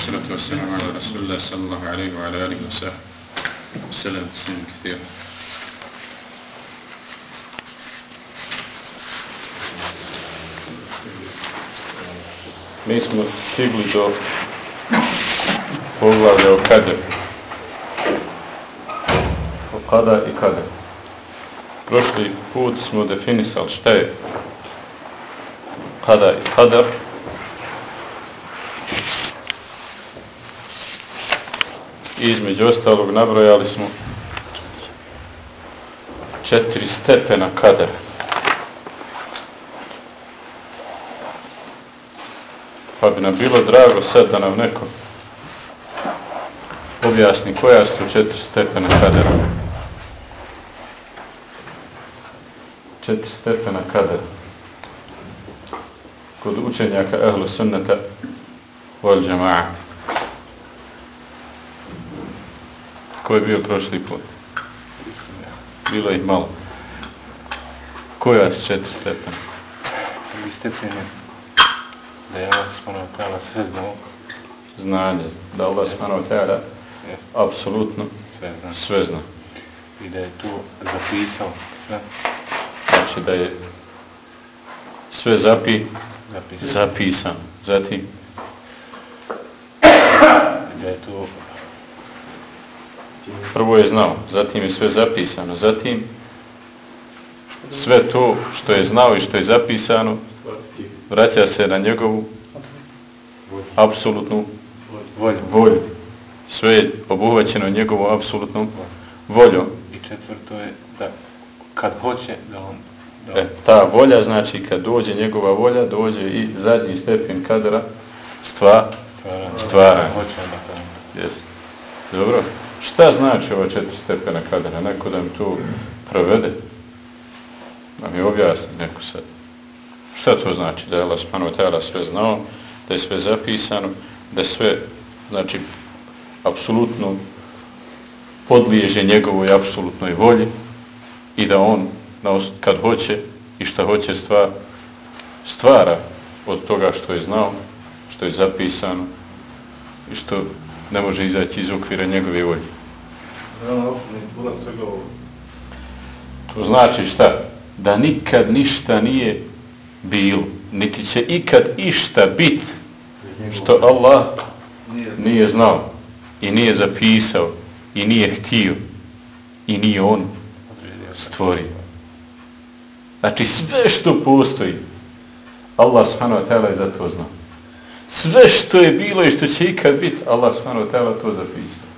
والصلاة والسلام على رسول الله صلى الله عليه وعلى آله وسلم وسلم تسليم كثير Mi smo stigli do poglavlja o kader. O kada i kader. Prošli put smo definisali šta je kada i kader. Između ostalog nabrojali smo četiri stepena kadera. Pa bi nam bilo drago sad da nam neko objasni koja su četiri stepena kadera. Četiri stepena kadera. Kod učenjaka ehlu sunnata vol džema'a. Ko je bio prošli put? Bilo ih malo. Koja su četiri stepena? Prvi stepen je da je Allah subhanahu wa ta'ala sve znao, Znanje. Da Allah subhanahu wa ta'ala je apsolutno sve znao. sve zna. I da je tu zapisao sve, Znači da je sve zapi, zapisao. zapisan. Zatim, da je tu prvo je znao, zatim je sve zapisano, zatim sve to što je znao i što je zapisano vraća se na njegovu apsolutnu volju. Sve je obuhvaćeno njegovom apsolutnom voljom. I četvrto je da kad hoće da on E, ta volja znači kad dođe njegova volja, dođe i zadnji stepen kadra stva, stvara, stvara. Kad hoće onda to. Jest. Dobro. Šta znači ova četiri stepena kadra? Neko da mi to prevede, Da mi objasni neko sad. Šta to znači? Da je Allah subhanahu wa sve znao, da je sve zapisano, da sve, znači, apsolutno podliježe njegovoj apsolutnoj volji i da on, na kad hoće i šta hoće stvar, stvara od toga što je znao, što je zapisano i što ne može izaći iz okvira njegove volje. To znači šta? Da nikad ništa nije bilo, niti će ikad išta bit što Allah nije znao i nije zapisao i nije htio i nije on stvorio. Znači sve što postoji Allah subhanahu wa ta'ala je za to znao. Sve što je bilo i što će ikad biti Allah subhanahu wa ta'ala to zapisao.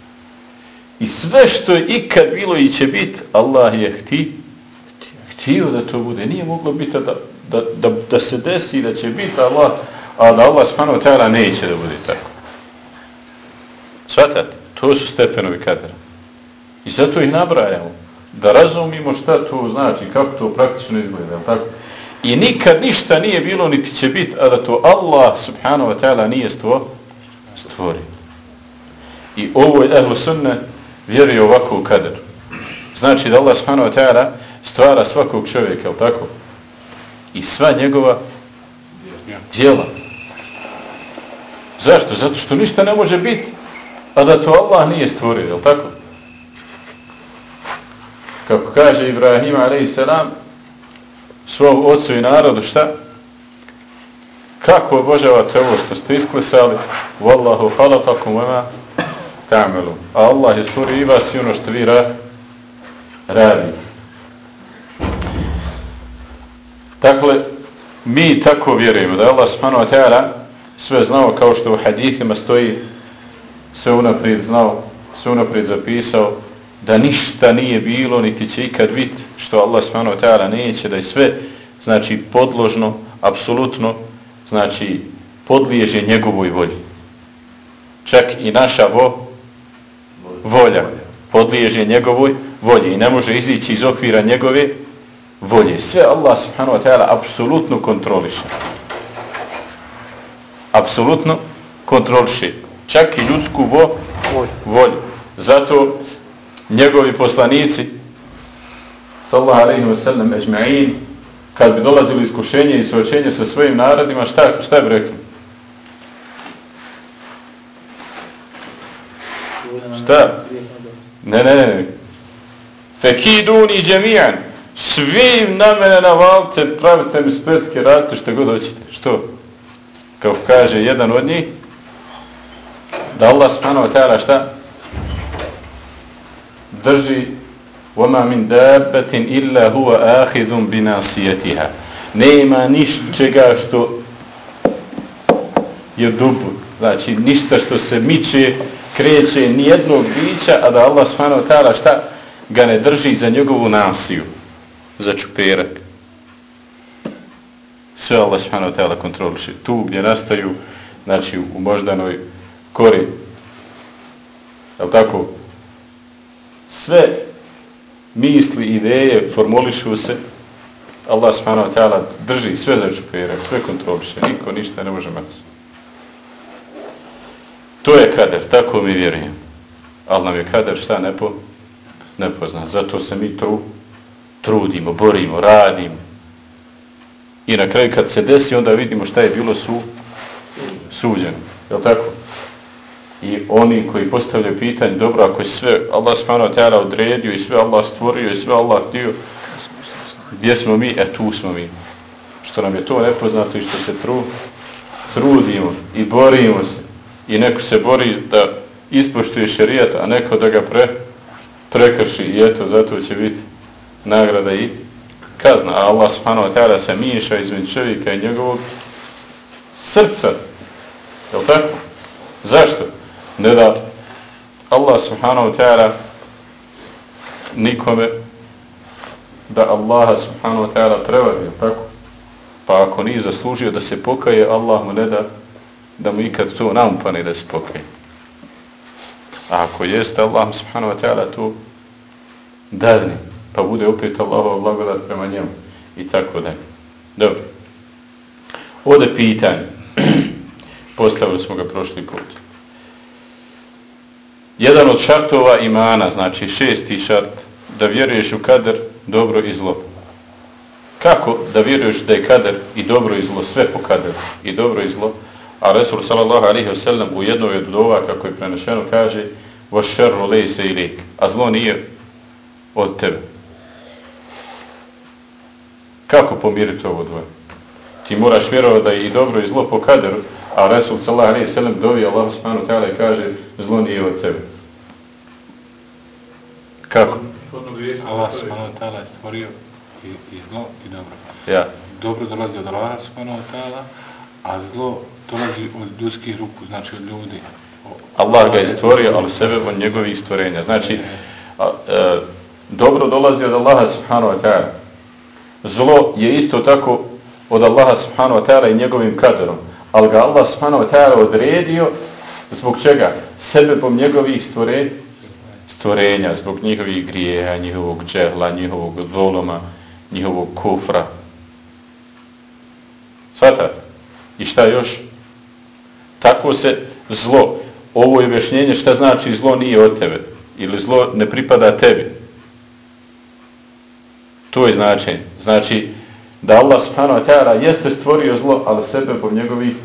I sve što je ikad bilo i će biti Allah je hti, htio da to bude. Nije moglo biti da, da, da, da se desi da će biti Allah, a da Allah subhanahu wa ta'ala neće da bude tako. Svatate? To su stepenovi kadera. I zato ih nabrajamo. Da razumimo šta to znači, kako to praktično izgleda. Tako? I nikad ništa nije bilo, niti će biti, a da to Allah subhanahu wa ta'ala nije stvo, stvorio. I ovo je ehlu sunne vjeruje ovako u kader. Znači da Allah subhanahu wa ta'ala stvara svakog čovjeka, je tako? I sva njegova djela. Zašto? Zato što ništa ne može biti, a da to Allah nije stvorio, je tako? Kako kaže Ibrahim a.s svom ocu i narodu, šta? Kako obožavate ovo što ste isklesali? Wallahu halakakum vama ta'melu. A Allah je stvorio i vas i ono što vi ra radi. Dakle, mi tako vjerujemo da Allah subhanahu wa ta'ala sve znao kao što u hadithima stoji sve unaprijed znao, sve unaprijed zapisao da ništa nije bilo niti će ikad biti što Allah subhanahu wa ta'ala neće da je sve znači podložno, apsolutno znači podliježe njegovoj volji. Čak i naša vo, volja podliježe njegovoj volji i ne može izići iz okvira njegove volje. Sve Allah subhanahu wa ta'ala apsolutno kontroliše. Apsolutno kontroliše. Čak i ljudsku vo, volju. Zato njegovi poslanici sallallahu alaihi wa sallam ajma'in kad bi dolazili iskušenje i suočenje sa svojim narodima šta, šta bi rekli? Šta? Ne, ne, ne. Fekiduni džemijan. Svi na mene navalite, pravite mi spetke, radite što god hoćete. Što? Kao kaže jedan od njih, da Allah subhanahu wa ta'ala šta? Drži وَمَا مِنْ دَابَّةٍ إِلَّا هُوَ آخِذٌ بِنَاسِيَتِهَا Nema ničega što je dubu. Znači, ništa što se miče, kreće, nijednog bića, a da Allah subhanahu wa ta'ala šta? Ga ne drži za njegovu nasiju. Za čuperak. Sve Allah subhanahu wa ta'ala kontroliše. Tu gdje nastaju, znači, u moždanoj kori. Je tako? Sve misli, ideje formulišu se, Allah subhanahu wa ta'ala drži sve za čupere, sve kontroliše, niko ništa ne može mati. To je kader, tako mi vjerujem. Ali nam je kader šta nepo, nepozna. Zato se mi tru, trudimo, borimo, radimo. I na kraju kad se desi, onda vidimo šta je bilo su, suđeno. Je li tako? I oni koji postavljaju pitanje, dobro, ako je sve Allah subhanahu wa ta'ala odredio i sve Allah stvorio i sve Allah htio, gdje smo mi? E, tu smo mi. Što nam je to nepoznato i što se tru, trudimo i borimo se. I neko se bori da ispoštuje šerijat, a neko da ga pre, prekrši i eto, zato će biti nagrada i kazna. A Allah subhanahu wa ta'ala se miješa između čovjeka i njegovog srca. Je li tako? Zašto? Ne da Allah subhanahu wa ta'ala nikome da Allah subhanahu wa ta'ala prevari, tako? Pa ako nije zaslužio da se pokaje, Allah mu ne da da mu ikad to naumpane da se pokaje. A ako jeste Allah subhanahu wa ta'ala to dadni, pa bude opet Allahova blagodat prema njemu i tako da. Dobro. Ode pitanje. Postavili smo ga prošli put jedan od šartova imana, znači šesti šart, da vjeruješ u kader, dobro i zlo. Kako da vjeruješ da je kader i dobro i zlo, sve po kaderu, i dobro i zlo? A Resul sallallahu alaihi wa sallam u jednoj od dova, kako je prenešeno, kaže وَشَرُّ لَيْسَ إِلِيكَ A zlo nije od tebe. Kako pomiriti ovo dvoje? Ti moraš vjerovati da je i dobro i zlo po kaderu, a Resul sallallahu alaihi sallam dovi Allah subhanahu ta'ala i kaže zlo nije od tebe. Kako? Allah subhanahu ta'ala je stvorio i, i zlo i dobro. Ja. Dobro dolazi od Allah subhanahu ta'ala, a zlo dolazi od ljudskih ruku, znači od ljudi. Allah ga je stvorio, ali sebe od njegovih stvorenja. Znači, a, e, dobro dolazi od Allaha subhanahu wa ta'ala. Zlo je isto tako od Allaha subhanahu wa ta'ala i njegovim kaderom. Ali ga Allah subhanahu wa ta'ala odredio zbog čega? Sebe po njegovih stvore, stvorenja, zbog njihovih grijeha, njihovog džehla, njihovog zoloma, njihovog kufra. Svata? I šta još? Tako se zlo, ovo je objašnjenje šta znači zlo nije od tebe ili zlo ne pripada tebi. To je značenje. Znači da Allah subhanahu wa ta'ala jeste stvorio zlo, ali sebe po njegovih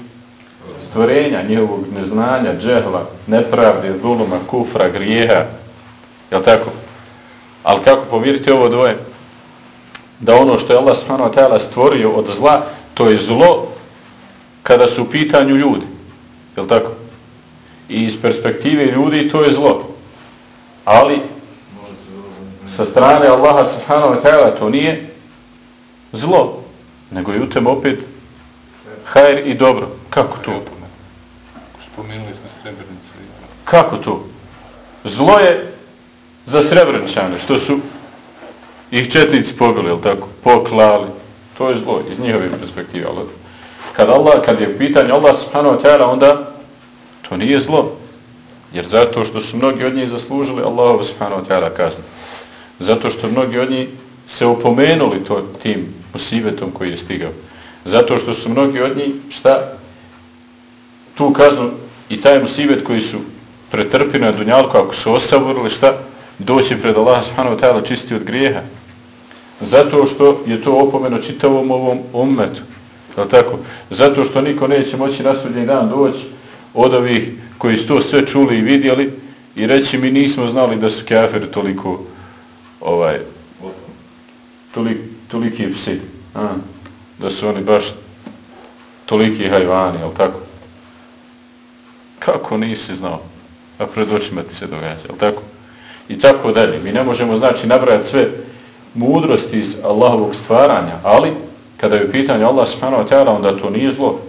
stvorenja, njegovog neznanja, džehla, nepravde, zuluma, kufra, grijeha, Jel' tako? Ali kako pomiriti ovo dvoje? Da ono što je Allah subhanahu wa ta'ala stvorio od zla, to je zlo kada su u pitanju ljudi. Jel' tako? I iz perspektive ljudi to je zlo. Ali sa strane Allaha subhanahu wa ta'ala to nije zlo. Nego je u tem opet hajr i dobro. Kako to? Spomenuli smo srebrnice. Kako to? Zlo je za srebrničane, što su ih četnici pobili, ili tako, poklali. To je zlo iz njihove perspektive. Ali kad, Allah, kad je pitanje Allah subhanahu wa ta'ala, onda to nije zlo. Jer zato što su mnogi od njih zaslužili Allah subhanahu wa ta'ala kaznu. Zato što mnogi od njih se opomenuli to, tim musibetom koji je stigao. Zato što su mnogi od njih, šta? Tu kaznu i taj musibet koji su pretrpili na dunjalku, ako su osavorili, šta? doći pred Allah subhanahu wa ta'ala čisti od grijeha. Zato što je to opomeno čitavom ovom ummetu. Je tako? Zato što niko neće moći na sudnji dan doći od ovih koji su to sve čuli i vidjeli i reći mi nismo znali da su kafiri toliko ovaj toliko toliki psi a, da su oni baš toliki hajvani, jel tako? Kako nisi znao? A pred očima ti se događa, jel tako? I tako dalje. Mi ne možemo, znači, nabrajati sve mudrosti iz Allahovog stvaranja, ali kada je pitanje Allah subhanahu wa ta'ala, onda to nije zlo.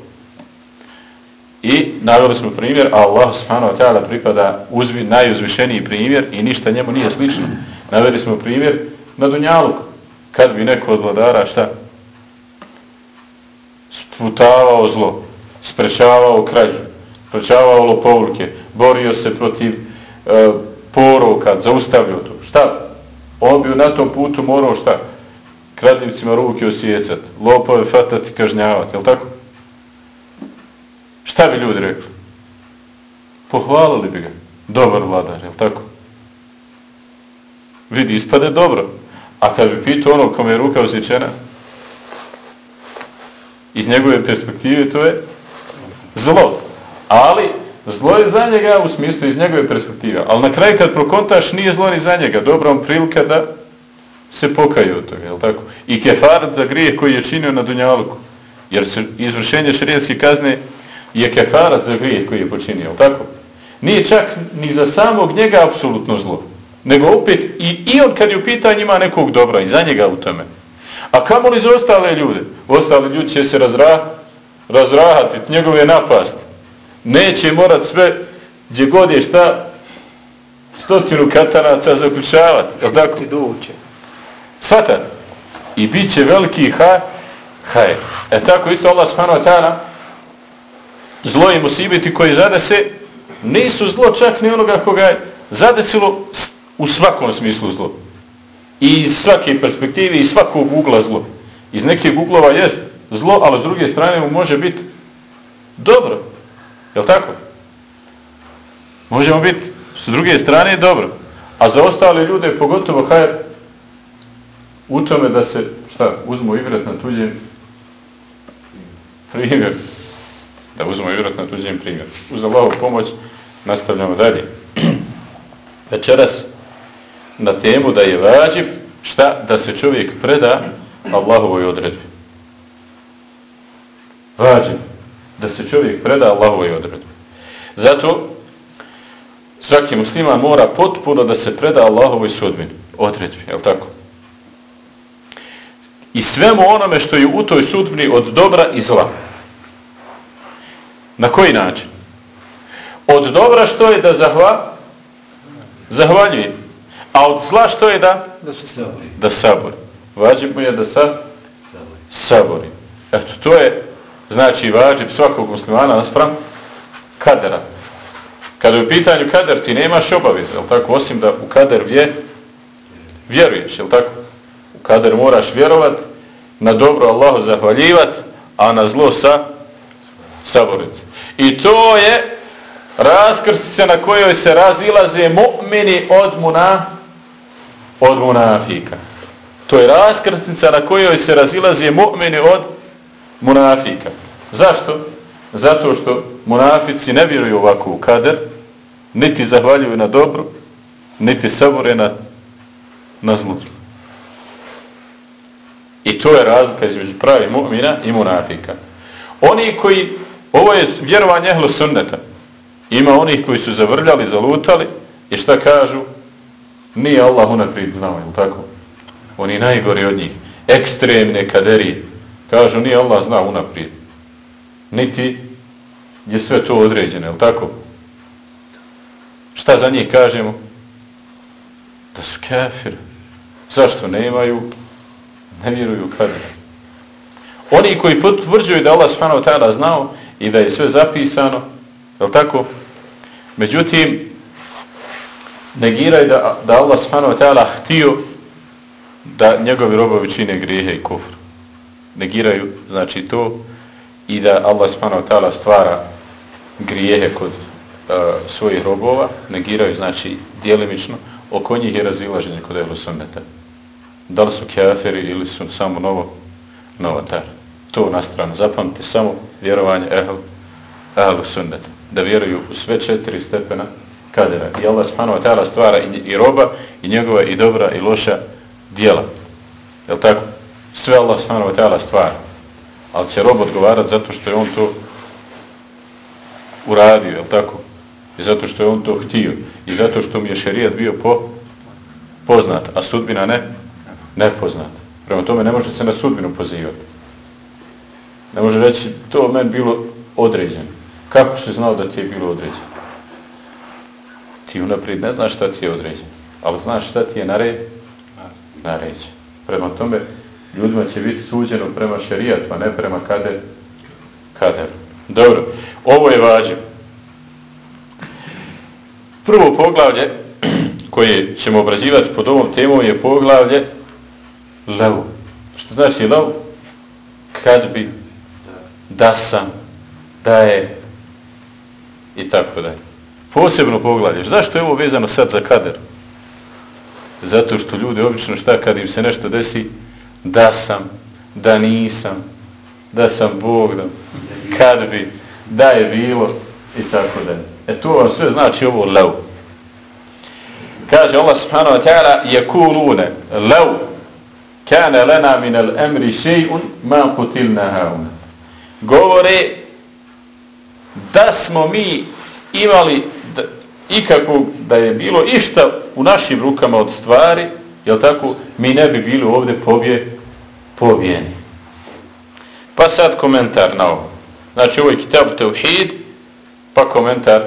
I navjeli smo primjer, Allah subhanahu wa ta'ala pripada uzvi, najuzvišeniji primjer i ništa njemu nije slično. Navjeli smo primjer na Dunjalu. Kad bi neko od vladara šta? Sputavao zlo, sprečavao krađu, sprečavao lopovluke, borio se protiv e, poroka, zaustavio to. Šta? On bi na tom putu morao šta? Kradljivcima ruke osjecati, lopove fatati, kažnjavati, jel tako? Šta bi ljudi rekli? Pohvalili bi ga. Dobar vladar, je tako? Vidi, ispade dobro. A kad bi pitao ono kome je ruka osjećena, iz njegove perspektive to je zlo. Ali, zlo je za njega u smislu iz njegove perspektive. Ali na kraju kad prokontaš, nije zlo ni za njega. Dobra on prilika da se pokaju od toga, jel tako? I kefarat za grijeh koji je činio na Dunjaluku. Jer se izvršenje šarijetske kazne je kefarat za grijeh koji je počinio, tako? Nije čak ni za samog njega apsolutno zlo. Nego opet i, i on kad je u pitanju ima nekog dobra i za njega u tome. A kamo li za ostale ljude? Ostali ljudi će se razra, razrahati, njegove napast. Neće morat sve gdje god je šta stotinu katanaca zaključavati. Jel tako? Ti duće. Svatat. I bit će veliki ha, haj. E tako isto Allah subhanahu wa ta'ala zlo i musibiti koji zade se nisu zlo čak ni onoga koga je zadesilo u svakom smislu zlo. I iz svake perspektive i svakog ugla zlo. Iz nekih uglova jest zlo, ali s druge strane mu može biti dobro. Je tako? Možemo biti s druge strane dobro. A za ostale ljude, pogotovo hajer, u tome da se, šta, uzmu igrat na tuđem primjer. Da uzmu igrat na tuđem primjer. Uz Allahovu pomoć nastavljamo dalje. Večeras na temu da je vađib šta da se čovjek preda Allahovoj odredbi. Vađib da se čovjek preda Allahovoj odredbi. Zato svaki musliman mora potpuno da se preda Allahovoj sudbini, odredbi, je tako? I svemu onome što je u toj sudbini od dobra i zla. Na koji način? Od dobra što je da zahva, zahvaljuje. A od zla što je da? Da se sabori. Da sabori. Vađib mu je da sa sabori. Eto, to je znači vađib svakog muslimana naspram kadera. Kada je u pitanju kader, ti nemaš obaveze, jel tako? Osim da u kader vje, vjeruješ, jel tako? U kader moraš vjerovat, na dobro Allahu zahvaljivat, a na zlo sa saborit. I to je raskrstice na kojoj se razilaze mu'mini od muna od munafika. To je raskrsnica na kojoj se razilaze mu'mini od munafika. Zašto? Zato što munafici ne vjeruju ovako u kader, niti zahvaljuju na dobru, niti sabore na, na zlu. I to je razlika između pravi mu'mina i munafika. Oni koji, ovo je vjerovanje ehlu sunneta, ima onih koji su zavrljali, zalutali i šta kažu? Nije Allah unaprijed znao, je tako? Oni najgori od njih, ekstremne kaderi, kažu nije Allah znao unaprijed. Niti je sve to određeno, je tako? Šta za njih kažemo? Da su kafir. Zašto ne imaju? Ne vjeruju kader. Oni koji potvrđuju da Allah subhanahu ta'ala znao i da je sve zapisano, je tako? Međutim, negiraju da, da Allah subhanahu ta'ala htio da njegovi robovi čine grijehe i kufr. Negiraju, znači to, i da Allah subhanahu ta'ala stvara grijehe kod uh, svojih robova, negiraju, znači, dijelimično, oko njih je razilaženje kod ehlu sunneta. Da li su kafiri ili su samo novo, novotar. To na stranu. Zapamte samo vjerovanje ehlu, ehlu sunneta. Da vjeruju u sve četiri stepena kadera. I Allah subhanahu wa ta'ala stvara i, i roba, i njegova i dobra i loša dijela. Je tako? Sve Allah subhanahu wa ta'ala stvara. Ali će rob odgovarati zato što je on to uradio, je tako? I zato što je on to htio. I zato što mi je šerijat bio po, poznat, a sudbina ne, nepoznat. Prema tome ne može se na sudbinu pozivati. Ne može reći, to men bilo određeno. Kako se znao da ti je bilo određeno? Ti unaprijed ne znaš šta ti je određeno. Ali znaš šta ti je nared? naređeno. Prema tome, ljudima će biti suđeno prema šerijatu, a ne prema kader. kader. Dobro, ovo je vađe. Prvo poglavlje koje ćemo obrađivati pod ovom temom je poglavlje levu. Što znači levu? Kad bi, da sam, da je i tako dalje. Posebno poglavlje. Zašto je ovo vezano sad za kader? Zato što ljudi obično šta kad im se nešto desi, da sam, da nisam, da sam Bog, da, kad bi, da je bilo i tako dalje. E to vam sve znači ovo lev. Kaže Allah subhanahu wa ta'ala je kulune lev kane lena min al emri še'un ma kutilna hauna. Govore da smo mi imali ikakvog da je bilo išta u našim rukama od stvari, jel tako, mi ne bi bili ovdje pobje, pobijeni. Pa sad komentar na ovo. Znači ovo je kitab Teuhid, pa komentar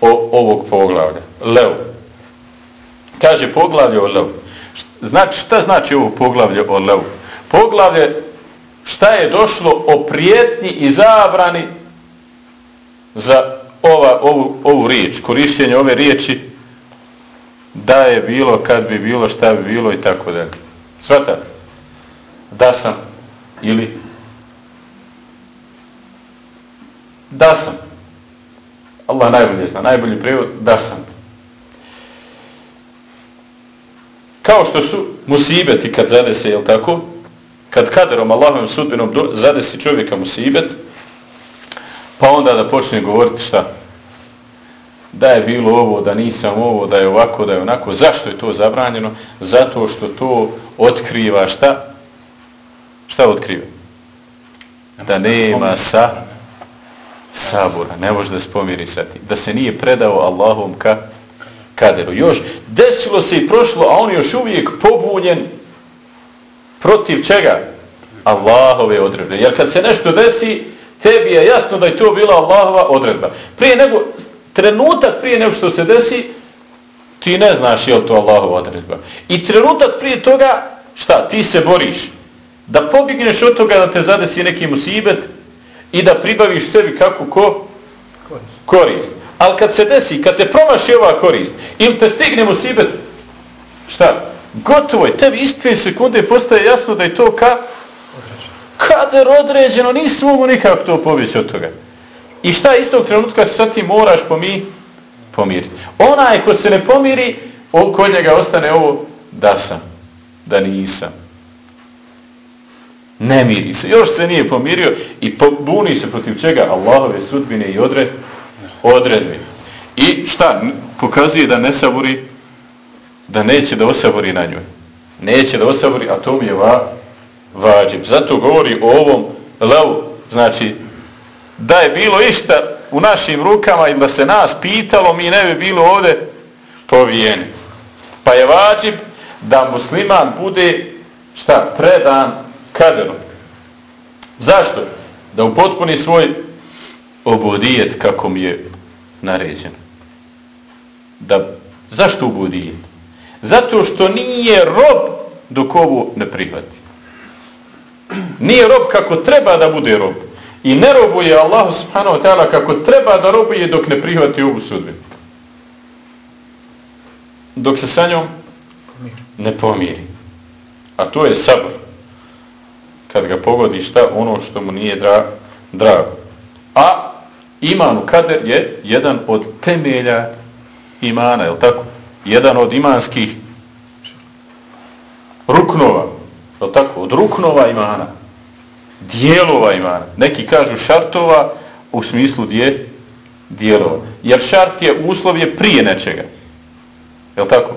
o ovog poglavlja. Leo. Kaže poglavlje o Leo. Znači, šta znači ovo poglavlje o Leo? Poglavlje šta je došlo o prijetnji i zabrani za ova, ovu, ovu riječ, korištenje ove riječi da je bilo, kad bi bilo, šta bi bilo i tako dalje. Svata? Da sam ili da sam. Allah najbolje zna, najbolji prijevod, da sam. Kao što su musibeti kad zadese, jel tako? Kad kaderom Allahovim sudbinom zadesi čovjeka musibet, pa onda da počne govoriti šta? Da je bilo ovo, da nisam ovo, da je ovako, da je onako. Zašto je to zabranjeno? Zato što to otkriva šta? Šta otkriva? Da nema sa sabora. Ne može da spomiri sa tim. Da se nije predao Allahom ka kaderu. Još desilo se i prošlo, a on još uvijek pobunjen protiv čega? Allahove odredbe. Jer kad se nešto desi, tebi je jasno da je to bila Allahova odredba. Prije nego, trenutak prije nego što se desi, ti ne znaš je li to Allahova odredba. I trenutak prije toga, šta, ti se boriš. Da pobigneš od toga da te zadesi neki musibet i da pribaviš sebi kako ko? Korist. korist. Ali kad se desi, kad te promaši ova korist, ili te stigne musibet, šta? Gotovo je, tebi ispije sekunde postaje jasno da je to ka? Kader određeno, nisi mogu nikako to pobjeći od toga. I šta istog trenutka sa ti moraš pomi, pomiriti? Onaj ko se ne pomiri, kod njega ostane ovo da sam, da nisam. Ne miri se, još se nije pomirio i buni se protiv čega? Allahove sudbine i odred, odredbe. I šta? Pokazuje da ne saburi, da neće da osabori na njoj. Neće da osabori, a to mi je va, vađib. Zato govori o ovom levu, znači da je bilo išta u našim rukama i da se nas pitalo, mi ne bi bilo ovde povijeni. Pa je vađib da musliman bude šta? Predan kaderom. Zašto? Da upotpuni svoj obodijet kako mi je naređeno. Da, zašto obodijet? Zato što nije rob dok ovo ne prihvati. Nije rob kako treba da bude rob. I ne robuje Allah subhanahu wa ta'ala kako treba da robuje dok ne prihvati ovu sudbinu. Dok se sa njom ne pomiri. A to je sabr. Kad ga pogodi šta ono što mu nije dra, drago. A iman u kader je jedan od temelja imana, je tako? Jedan od imanskih ruknova je tako, od ruknova imana, dijelova imana. Neki kažu šartova u smislu dje, dijelova. Jer šart je uslov je prije nečega. Je li tako?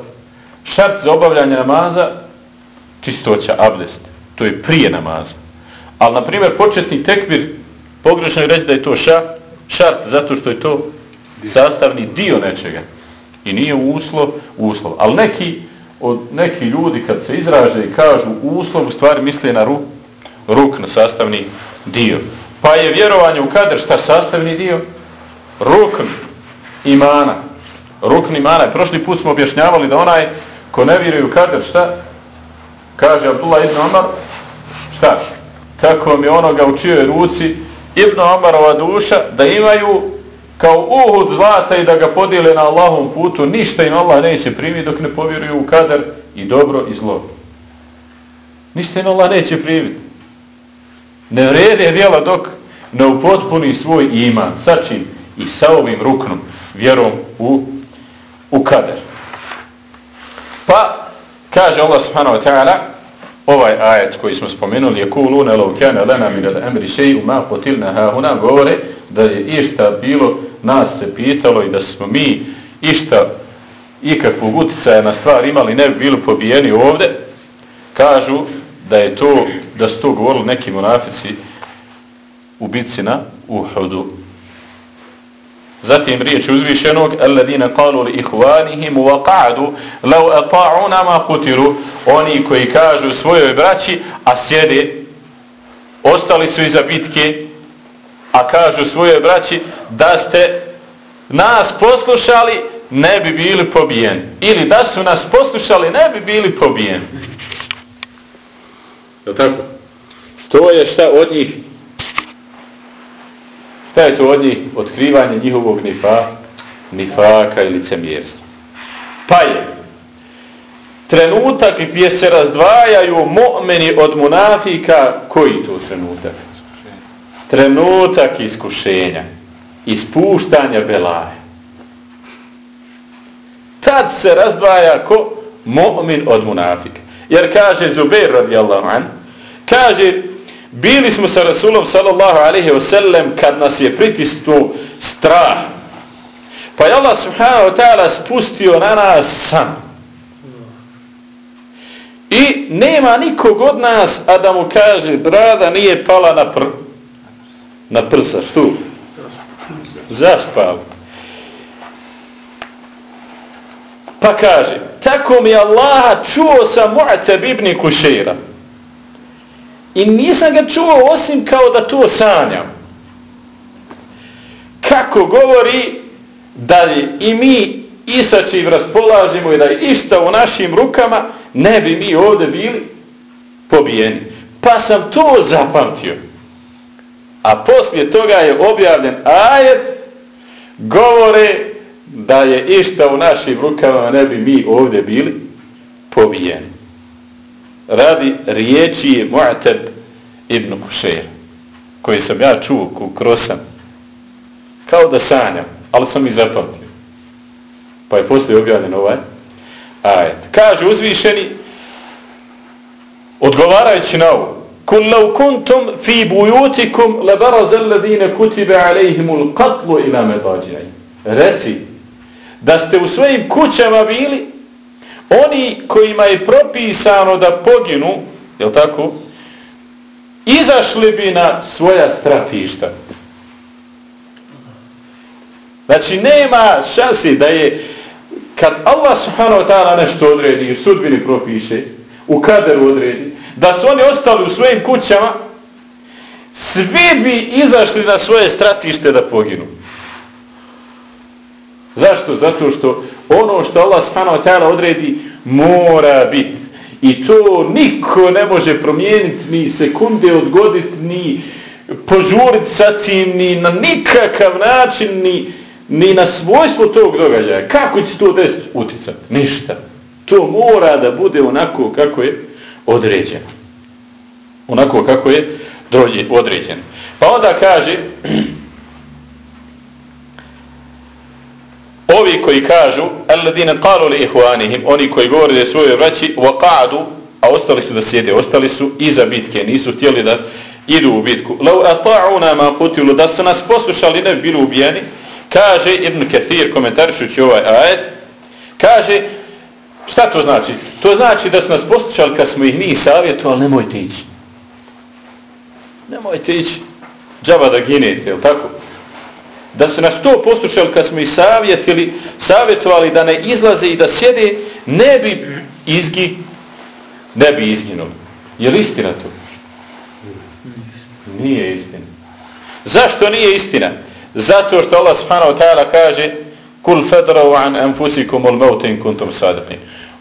Šart za obavljanje namaza čistoća, abdest. To je prije namaza. Ali, na primjer, početni tekbir pogrešno je reći da je to ša, šart zato što je to sastavni dio nečega. I nije uslov, uslov. Ali neki, od, neki ljudi kad se izraže i kažu uslov, u stvari misle na ruk, ruk na sastavni dio. Pa je vjerovanje u kader šta sastavni dio? Rukn imana. Rukn imana. Prošli put smo objašnjavali da onaj ko ne vjeruje u kader šta? Kaže Abdullah ibn Omar šta? Tako mi onoga u čijoj ruci Ibn Omarova duša da imaju kao uhud zlata i da ga podijele na Allahom putu, ništa im Allah neće primiti dok ne povjeruju u kader i dobro i zlo. Ništa im Allah neće primiti. Ne vrede djela dok ne upotpuni svoj iman. Sa čim? I sa ovim ruknom, vjerom u, u kader. Pa, kaže Allah subhanahu wa ta'ala, ovaj ajet koji smo spomenuli je kuluna law kana lana min al-amri shay'un ma qutilna hauna govore da je išta bilo nas se pitalo i da smo mi išta ikakvog uticaja na stvar imali ne bi bili pobijeni ovde. Kažu da je to da su to govorili neki munafici u bitci na Uhudu. Zatim riječ uzvišenog alladine qalu li ihwanihim wa qa'du law ata'una ma qutiru, oni koji kažu svojoj braći a sjede ostali su iza bitke a kažu svojoj braći da ste nas poslušali ne bi bili pobijeni. Ili da su nas poslušali ne bi bili pobijeni. Je tako? to je šta od njih Šta je to od njih? Otkrivanje njihovog nifa, nifaka ili cemjerstva. Pa je trenutak gdje se razdvajaju mu'meni od munafika, koji to trenutak? Trenutak iskušenja, ispuštanja belaje. Tad se razdvaja ko mu'min od munafika. Jer kaže Zubair radijallahu an, kaže Bili smo sa Rasulom sallallahu alaihi wa sallam kad nas je pritisnu strah. Pa je Allah subhanahu wa ta'ala spustio na nas san. I nema nikog od nas, a da mu kaže, brada nije pala na pr... Na prsa, što? Zaspao. Pa kaže, tako mi Allah čuo sam Mu'tab ibn Kušeira. I nisam ga čuo osim kao da to sanjam. Kako govori da i mi isačiv raspolažimo i da je išta u našim rukama, ne bi mi ovdje bili pobijeni. Pa sam to zapamtio. A poslije toga je objavljen ajet govore da je išta u našim rukama, ne bi mi ovdje bili pobijeni radi riječi Mu'tab ibn Kušer, koji sam ja čuo ku krosam, kao da sanjam, ali sam i zapamtio. Pa je poslije objavljen ovaj ajet. Kaže uzvišeni, odgovarajući na ovo, Kul law kuntum fi buyutikum labaraz alladhina kutiba alayhimul qatlu ila madaji'i. Reci da ste u svojim kućama bili oni kojima je propisano da poginu, je tako, izašli bi na svoja stratišta. Znači, nema šansi da je, kad Allah subhanahu wa ta'ala nešto odredi, sudbini propiše, u kaderu odredi, da su oni ostali u svojim kućama, svi bi izašli na svoje stratište da poginu. Zašto? Zato što ono što Allah subhanahu wa ta'ala odredi mora biti. I to niko ne može promijeniti, ni sekunde odgoditi, ni požuriti sa tim, ni na nikakav način, ni, ni na svojstvo tog događaja. Kako će to desiti uticati? Ništa. To mora da bude onako kako je određeno. Onako kako je određeno. Pa onda kaže ovi koji kažu alladine qalu li ihwanihim oni koji govore da svoje braći wa qa'du a ostali su da sjede ostali su iza bitke nisu htjeli da idu u bitku law ata'una ma qutilu da su nas poslušali ne bili ubijeni Kaže Ibn Kathir, komentarišući ovaj ajet, kaže, šta to znači? To znači da su nas poslušali kad smo ih mi savjetovali, nemojte ići. Nemojte ići džaba da ginete, je tako? Da su nas to poslušali kad smo ih savjetili, savjetovali da ne izlaze i da sjede, ne bi izgi, ne bi izginuli. Je li istina to? Nije istina. Zašto nije istina? Zato što Allah subhanahu wa ta'ala kaže Kul fedrau an anfusikum ul mautin kuntum sadiqin.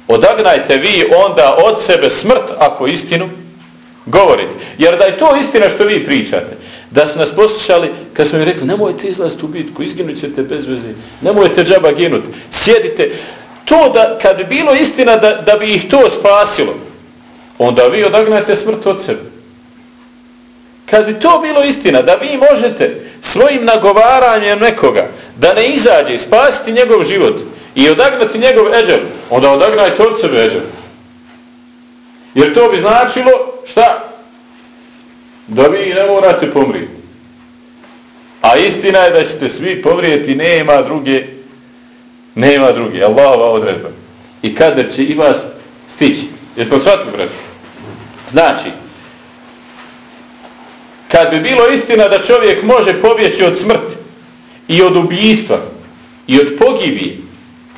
Odagnajte vi onda od sebe smrt ako istinu govorite. Jer da je to istina što vi pričate, da su nas poslušali kad smo im rekli nemojte izlaziti u bitku, izginut ćete bez veze, nemojte džaba ginuti, sjedite. To da kad bi bilo istina da, da bi ih to spasilo, onda vi odagnajte smrt od sebe. Kad bi to bilo istina, da vi možete svojim nagovaranjem nekoga da ne izađe i spasiti njegov život i odagnati njegov eđer, onda odagnajte od sebe eđer. Jer to bi značilo, šta? Da vi ne morate pomrijeti. A istina je da ćete svi pomrijeti, nema druge, nema druge, Allahova odredba. I kada će i vas stići. Jesmo shvatili, braći? Znači, kad bi bilo istina da čovjek može pobjeći od smrti i od ubijstva i od pogibije,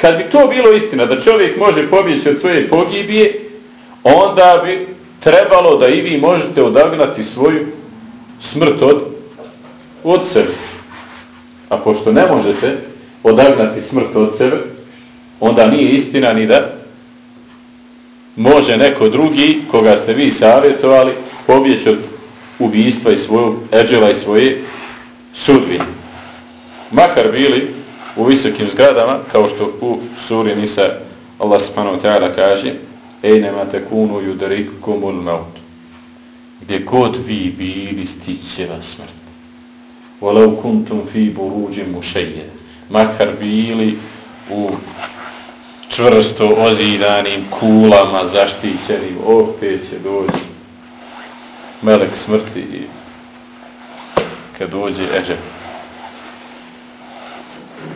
kad bi to bilo istina da čovjek može pobjeći od svoje pogibije, onda bi trebalo da i vi možete odagnati svoju smrt od, od sebe. A pošto ne možete odagnati smrt od sebe, onda nije istina ni da može neko drugi koga ste vi savjetovali pobjeći od ubijstva i svoju eđela i svoje sudbine. Makar bili u visokim zgradama, kao što u suri Nisa Allah subhanahu ta'ala kaže Ejnema tekunu juderikumul maut gdje god vi bili stiće vas smrt. Walau kuntum fi buruđim mušeje makar bili u čvrsto ozidanim kulama zaštićenim opet će doći melek smrti i kad dođe eđe.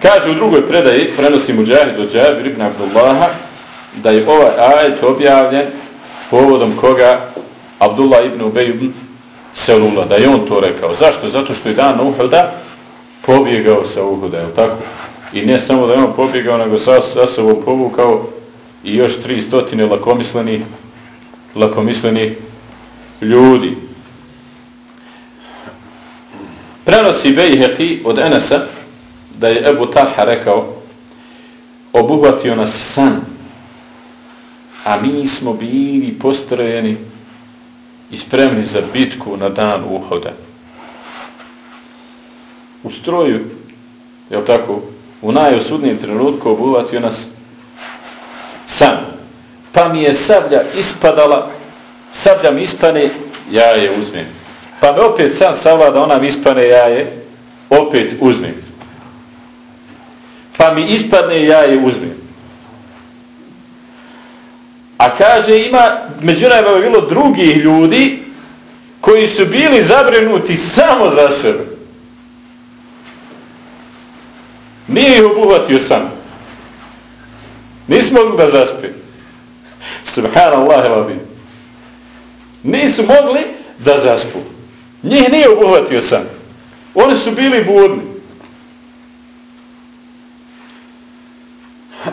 Kaže u drugoj predaji, prenosi Mujahid od Džabir ibn Abdullaha, da je ovaj ajet objavljen povodom koga Abdullah ibn Ubej ibn Selula, da je on to rekao. Zašto? Zato što je dan Uhuda pobjegao sa Uhuda, je tako? I ne samo da je on pobjegao, nego sa, sa sobom povukao i još tri stotine lakomisleni, lakomisleni ljudi. Prenosi Bejheqi od Enesa da je Ebu Talha rekao obuhvatio nas san a mi smo bili postrojeni i spremni za bitku na dan uhoda. U stroju, je tako, u najosudnijem trenutku obuvatio nas san. Pa mi je sablja ispadala sablja mi ispane, ja je uzmem. Pa me opet sam savlada, ona mi ispane, ja je opet uzmem. Pa mi ispadne, ja je uzmem. A kaže, ima, među nama je bilo drugih ljudi koji su bili zabrinuti samo za sebe. Nije ih obuhvatio sam. Nismo mogli da zaspe. Subhanallah, rabim. nisu mogli da zaspu. Njih nije obuhvatio sam. Oni su bili budni.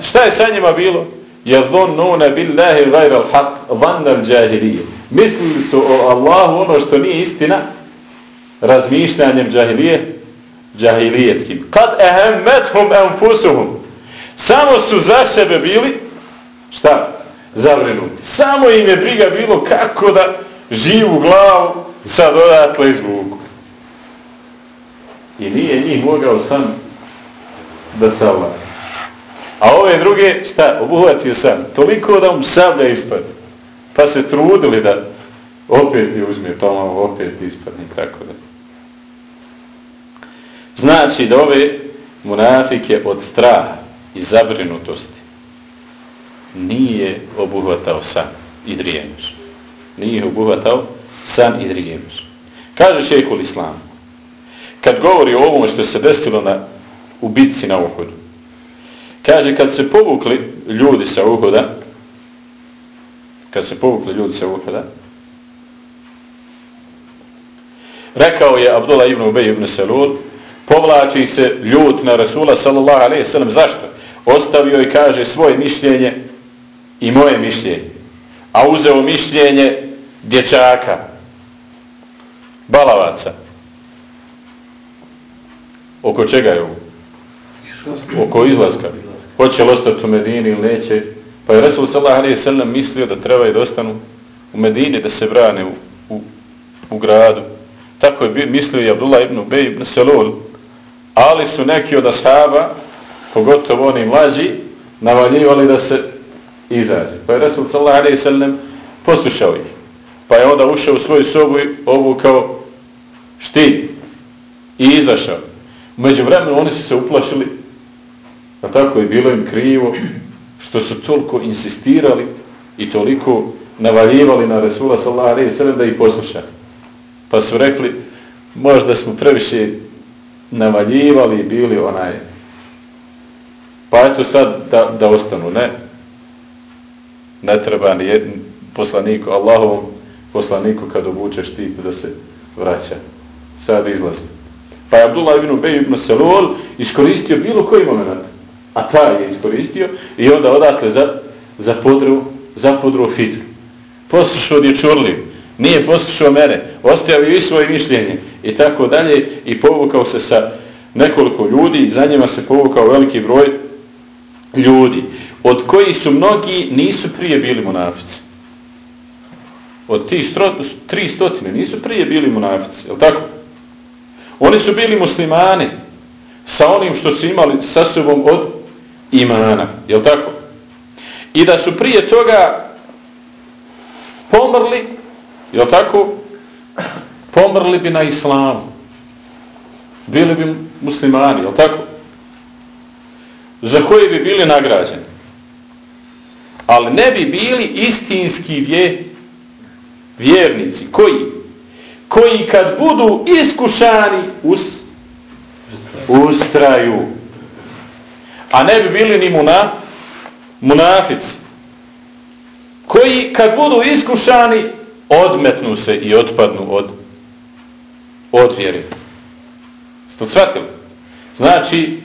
Šta je sa njima bilo? Jadhonnuna billahi gajra al-haq vanna al-đahirije. Mislili su o Allahu ono što nije istina razmišljanjem džahilije džahilijetskim. Kad ehemmethum enfusuhum samo su za sebe bili šta? zabrinuti. Samo im je briga bilo kako da živu glavu sad odatle izvuku. I nije njih mogao sam da savlada. A ove druge, šta, obuhvatio sam, toliko da mu sablja ispadne. Pa se trudili da opet je uzme, pa malo opet ispadne, tako da. Znači da ove munafike od straha i zabrinutosti nije obuhvatao san i drijemuš. Nije obuhvatao san i drijemuš. Kaže šehekul islam, kad govori o ovome što se desilo na u bitci na Uhudu. Kaže, kad se povukli ljudi sa Uhuda, kad se povukli ljudi sa Uhuda, rekao je Abdullah ibn Ubej ibn Salul, povlači se ljud na Rasula sallallahu alaihi sallam, zašto? Ostavio i kaže svoje mišljenje i moje mišljenje, a uzeo mišljenje dječaka, balavaca. Oko čega je ovo? Oko izlaska. Hoće li ostati u Medini ili neće? Pa je Resul sallallahu alaihi sallam mislio da treba i da ostanu u Medini da se brane u, u, u gradu. Tako je mislio i Abdullah ibn Ubej ibn Selul. Ali su neki od ashaba, pogotovo oni mlađi, navaljivali da se izađe. Pa je Resul sallallahu alaihi sallam poslušao ih. Pa je onda ušao u svoju sobu i obukao štit i izašao. Među vremenu oni su se uplašili, a tako je bilo im krivo, što su toliko insistirali i toliko navaljivali na Resula sallallahu alaihi sallam da ih poslušaju. Pa su rekli, možda smo previše navaljivali i bili onaj. Pa eto sad da, da ostanu, ne. Ne treba ni jedn poslaniku, Allahovom poslaniku kad obuče štit da se vraća. Sad izlazi. Pa je Abdullah ibn Ubej ibn Salul iskoristio bilo koji moment. A taj je iskoristio i onda odatle za, za podru, za podru fitru. Poslušao je čurljiv nije poslušao mene, ostavio i svoje mišljenje i tako dalje i povukao se sa nekoliko ljudi za njima se povukao veliki broj ljudi, od koji su mnogi nisu prije bili munafici. Od tih stro, tri stotine nisu prije bili munafici, je tako? Oni su bili muslimani sa onim što su imali sa sobom od imana, je tako? I da su prije toga pomrli je tako? Pomrli bi na islamu. Bili bi muslimani, je tako? Za koje bi bili nagrađeni. Ali ne bi bili istinski vje, vjernici. Koji? Koji kad budu iskušani us, ustraju. A ne bi bili ni muna, munafici. Koji kad budu iskušani odmetnu se i otpadnu od od vjere. Ste shvatili? Znači,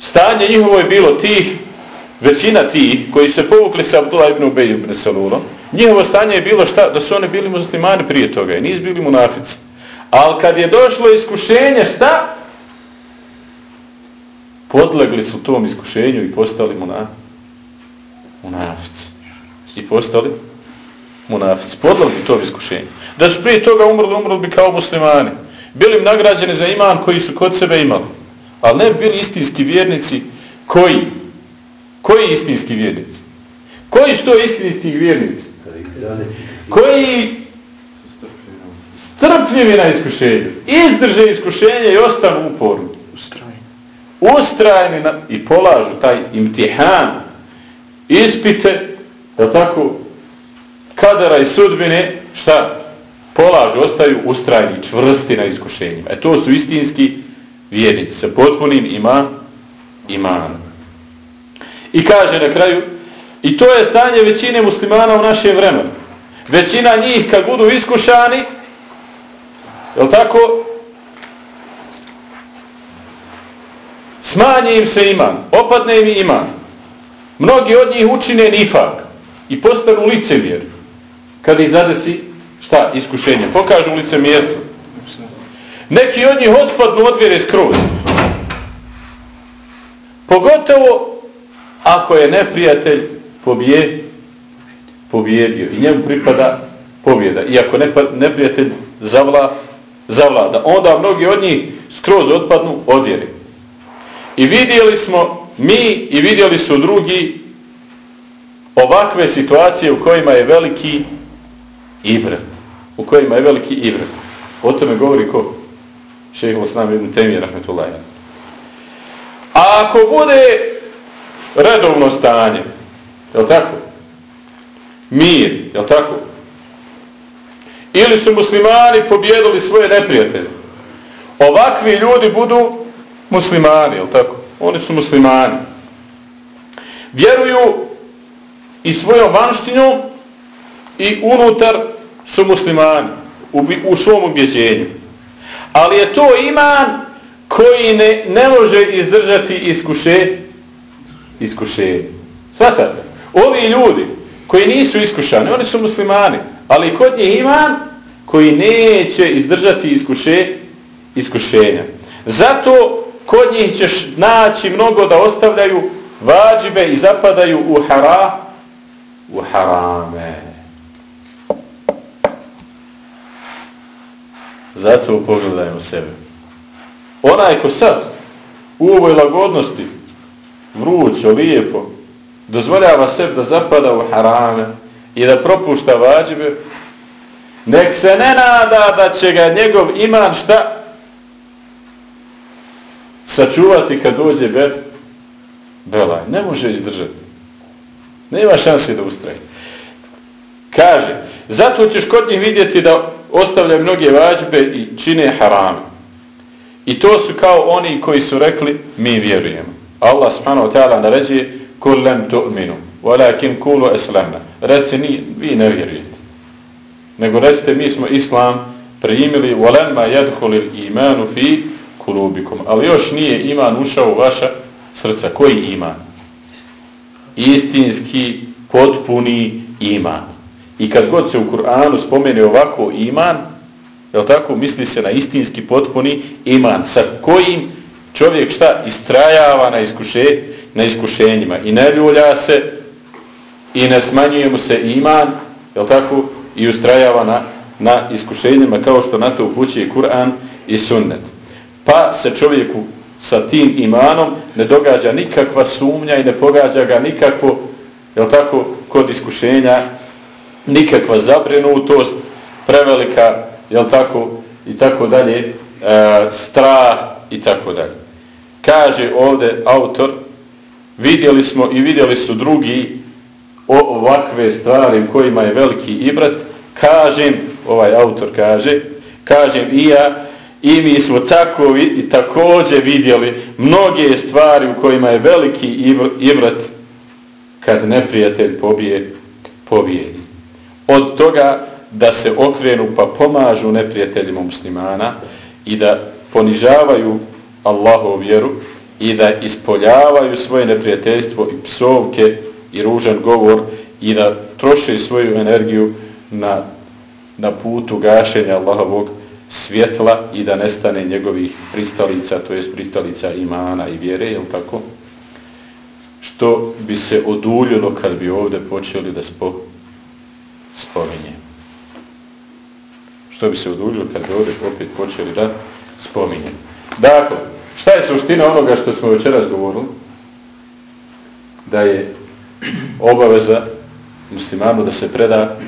stanje njihovo je bilo tih, većina tih koji se povukli sa Abdullah ibn Ubej ibn Salulom, njihovo stanje je bilo šta? Da su oni bili muslimani prije toga i nisu bili munafici. Ali kad je došlo iskušenje, šta? Podlegli su tom iskušenju i postali munafici. I postali munafici. Podlegli tom iskušenju. iskušenje. Da su prije toga umrli, umrli bi kao muslimani. Bili nagrađeni za iman koji su kod sebe imali. Ali ne bili istinski vjernici koji? Koji istinski vjernici? Koji su to istinski vjernici? Koji strpljivi na iskušenju. Izdrže iskušenje i ostanu uporni. Ustrajni. Ustrajni na, i polažu taj imtihan. Ispite, da tako, kadara i sudbine, šta? Polažu, ostaju ustrajni, čvrsti na iskušenjima. E to su istinski vjernici sa potpunim ima, imanom. I kaže na kraju, i to je stanje većine muslimana u našem vremenu. Većina njih kad budu iskušani, je tako? Smanje im se iman, opadne im iman. Mnogi od njih učine nifak i postanu licemjer. kada ih zadesi šta iskušenje? Pokažu lice mjesto neki od njih otpadnu od vjere skroz. Pogotovo ako je neprijatelj pobije pobjedio i njemu pripada pobjeda. I ako neprijatelj zavla zavlada onda mnogi od njih skroz otpadnu od vjere i vidjeli smo mi i vidjeli su drugi ovakve situacije u kojima je veliki ibret, u kojima je veliki ibret. O tome govori ko? Šeho Oslam ibn Temije, rahmetullahi. A ako bude redovno stanje, je tako? Mir, je tako? Ili su muslimani pobjedili svoje neprijatelje? ovakvi ljudi budu muslimani, jel tako? Oni su muslimani. Vjeruju i svojom vanštinjom i unutar su muslimani u, u svom ubjeđenju. Ali je to iman koji ne, ne može izdržati iskuše, iskušenje. Svatate, ovi ljudi koji nisu iskušani, oni su muslimani, ali kod njih iman koji neće izdržati iskuše, iskušenja. Zato kod njih ćeš naći mnogo da ostavljaju vađibe i zapadaju u hara, u harame. Zato pogledajmo sebe. Onaj ko sad u ovoj lagodnosti vrućo, lijepo, dozvoljava sebi da zapada u harame i da propušta vađibe, nek se ne nada da će ga njegov iman šta sačuvati kad dođe bel, belaj. Ne može izdržati. Nema šanse da ustraje. Kaže, zato ćeš kod njih vidjeti da ostavljaju mnoge vađbe i čine harame. I to su kao oni koji su rekli, mi vjerujemo. Allah subhanahu wa ta'ala naređuje, kul lem tu'minu, walakin kulu eslamna. Reci, ni, vi ne vjerujete. Nego recite, mi smo islam primili, walemma yadhulil imanu fi kulubikum. Ali još nije iman ušao u vaša srca. Koji iman? Istinski, potpuni iman. I kad god se u Kur'anu spomene ovako iman, je tako, misli se na istinski, potpuni iman, sa kojim čovjek šta istrajava na, iskuše, na iskušenjima i ne ljulja se i ne smanjuje mu se iman, je tako, i ustrajava na, na iskušenjima kao što na to upućuje Kur'an i sunnet pa se čovjeku sa tim imanom ne događa nikakva sumnja i ne pogađa ga nikako, je tako, kod iskušenja, nikakva zabrinutost, prevelika, je tako, i tako dalje, e, strah i tako dalje. Kaže ovdje autor, vidjeli smo i vidjeli su drugi ovakve stvari kojima je veliki ibrat, kažem, ovaj autor kaže, kažem i ja, I mi smo tako i također vidjeli mnoge stvari u kojima je veliki ivrat kad neprijatelj pobije, pobijedi. Od toga da se okrenu pa pomažu neprijateljima muslimana i da ponižavaju Allahu vjeru i da ispoljavaju svoje neprijateljstvo i psovke i ružan govor i da troše svoju energiju na, na putu gašenja Allahovog svjetla i da nestane njegovih pristalica, to jest pristalica imana i vjere, je tako? Što bi se oduljilo kad bi ovdje počeli da spo, spominjemo. Što bi se oduljilo kad bi ovdje opet počeli da spominjemo. Dakle, šta je suština onoga što smo večeras govorili? Da je obaveza muslimanu da se preda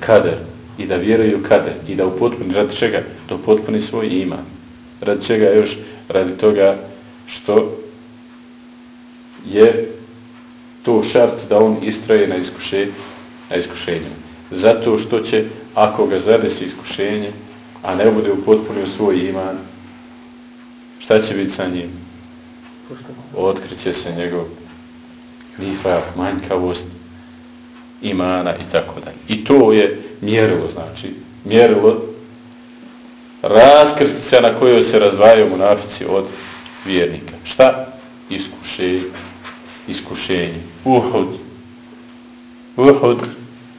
kader i da vjeruju kader i da upotpuni radi čega to potpuni svoj iman. radi čega još? Radi toga što je to šart da on istraje na iskušenje na iskušenje zato što će ako ga zadesi iskušenje a ne bude upotpunio svoj iman šta će biti sa njim? Otkriće se njegov nifak, manjkavost imana i tako dalje. I to je mjerilo, znači, mjerilo raskrstica na kojoj se razvajaju munafici od vjernika. Šta? Iskušenje. Iskušenje. Uhud. Uhud.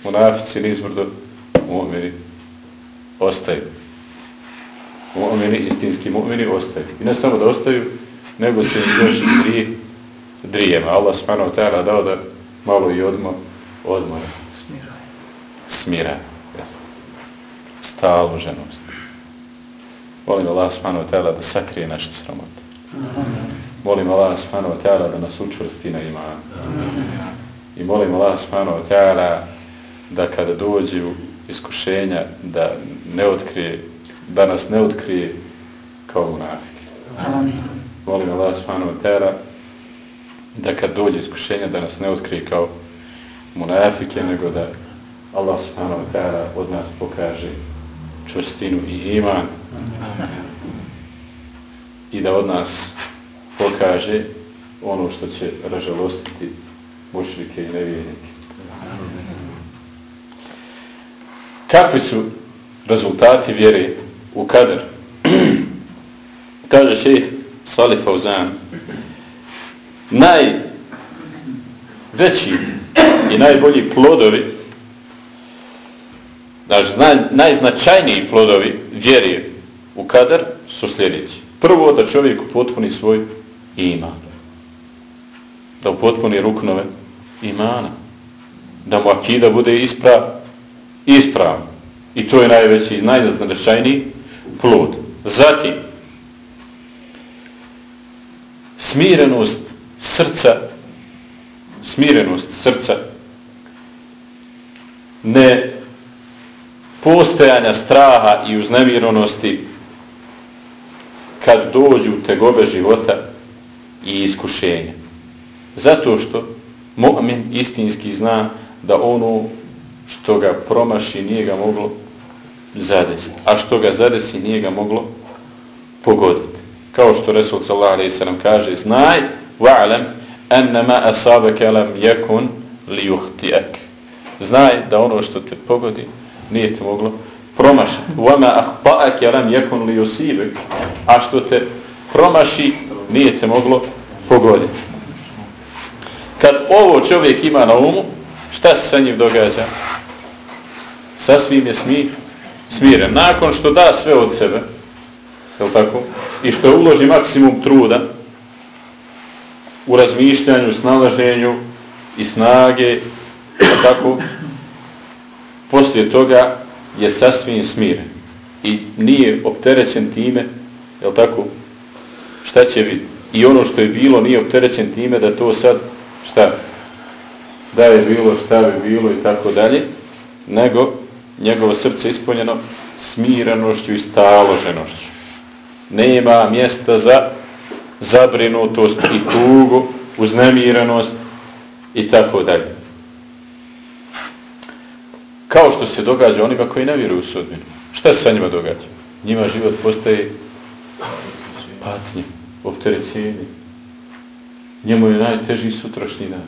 Munafici nizbrdo mu'mini ostaju. Mu'mini, istinski mu'mini ostaju. I ne samo da ostaju, nego se im još drije, drijema. Allah subhanahu ta'ala dao da malo i odmo, odmora. Smira. Smira stalnu ženost. Molim Allah subhanahu wa ta'ala da sakrije naše sramote. Molim Allah subhanahu wa ta'ala da nas učvrsti na iman. I molim Allah subhanahu wa ta'ala da kada dođe u iskušenja da ne otkrije, da nas ne otkrije kao munafik. Molim Allah subhanahu wa ta'ala da kad dođe iskušenja da nas ne otkrije kao munafike, nego da Allah subhanahu wa ta'ala od nas pokaže čvrstinu i iman i da od nas pokaže ono što će ražalostiti mušrike i nevjernike. Kakvi su rezultati vjere u kader? Kaže šeh Salih Fauzan, najveći i najbolji plodovi, znači naj, najznačajniji plodovi vjeri u kadar su sljedeći. Prvo da čovjek potpuni svoj iman. Da potpuni ruknove imana. Da mu akida bude isprav, isprav. I to je najveći i najznačajniji plod. Zatim, smirenost srca, smirenost srca, ne postojanja straha i uznemirenosti kad dođu tegobe života i iskušenja. Zato što mu'min istinski zna da ono što ga promaši nije ga moglo zadesiti, a što ga zadesi nije ga moglo pogoditi. Kao što Resul sallallahu alaihi sallam kaže, znaj, wa'alam, ennama asabaka lam yakun li yuhti'ak. Znaj da ono što te pogodi nije te moglo promašiti. Vama ahta'aka lam yakun li yusibak. A što te promaši nije te moglo pogoditi. Kad ovo čovjek ima na umu, šta se sa njim događa? Sasvim je smi, smiren. Nakon što da sve od sebe, je tako? I što uloži maksimum truda u razmišljanju, snalaženju i snage, je tako? Poslije toga je sasvim smiren. I nije opterećen time, je tako? Šta će biti? I ono što je bilo nije opterećen time da to sad, šta? Da je bilo, šta bi bilo i tako dalje. Nego njegovo srce ispunjeno smiranošću i staloženošću nema mjesta za zabrinutost i tugu, uznemirenost i tako dalje. Kao što se događa onima koji ne vjeruju u sudbinu. Šta se sa njima događa? Njima život postaje patnje, opterećenje. Njemu je najteži sutrašnji dan.